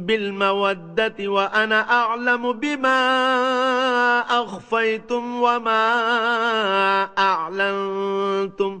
بالمودة وأنا أعلم بما أخفيتم وما أعلنتم.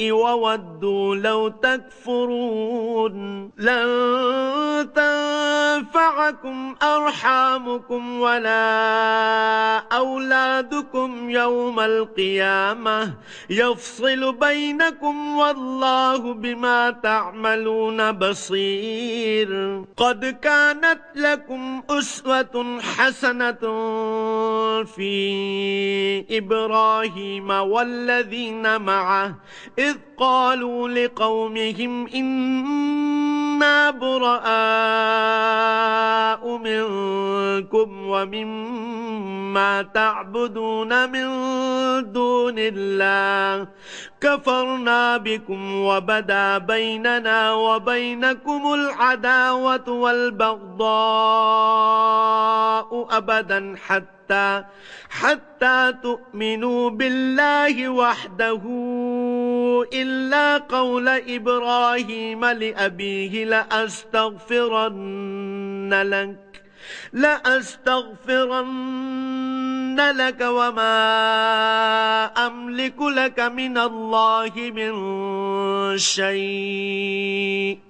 وودوا لو تكفرون لن تنفعكم أرحامكم ولا أولادكم يوم القيامة. يفصل بينكم والله بما تعملون بصير. قد كانت لكم أسوة حسنة في إبراهيم والذين معه إذ قالوا لقومهم إنا براء منكم ومما تعبدون من دون الله كفرنا بكم وبدا بيننا وبينكم العداوة والبغضاء أبدا حتى حتى تؤمنوا بالله وحده إلا قول إبراهيم لأبيه لأستغفرن لك لأستغفرن لك وما أملك لك من الله من شيء.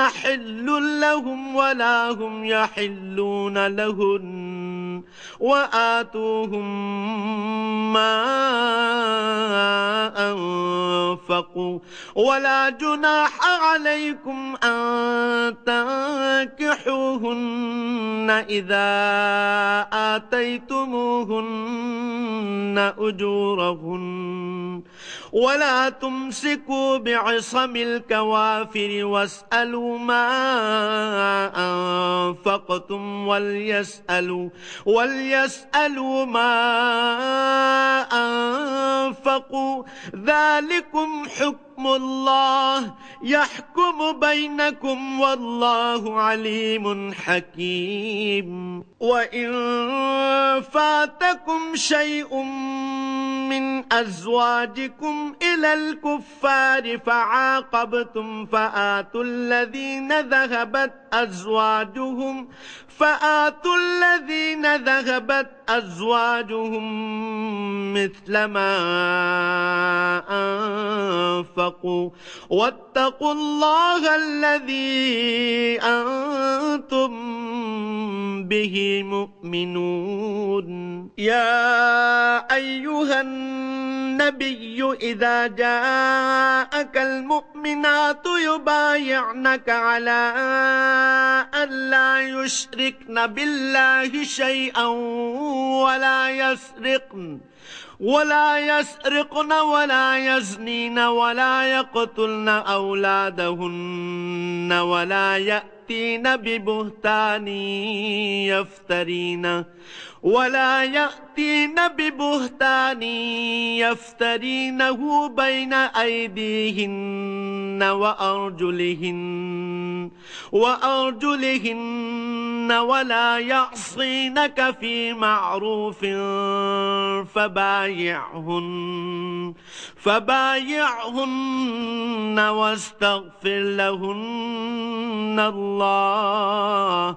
حل لهم ولا هم يحلون لهن وآتوهم ما أنفقوا ولا جناح عليكم أن تنكحوهن إذا آتيتموهن أجورهن. ولا تمسكوا بعصم الكوافر واسألوا ما أنفقتم وليسألوا, وليسألوا ما أنفقوا. ذلكم حكم الله يحكم بينكم والله عليم حكيم. وإن فاتكم شيء من أزواجكم إلى الكفار فعاقبتم فآتوا الذين ذهبت أزواجهم فآتوا الذين ذهبت أزواجهم مثل ما أنفقوا. واتقوا الله الذي أنتم به مؤمنون. يا أيها النبي إذا جاءك المؤمنات يبايعنك على أن لا يشركن بالله شيئا ولا يسرقن. ولا يسرقن ولا يزنين ولا يقتلن أولادهن ولا يأتين ببهتان يفترينه ولا يأتين ببهتان يفترينه بين أيديهن وأرجلهن وأرجلهن ولا يعصينك في معروف فبايعهن فبايعهن واستغفر لهن الله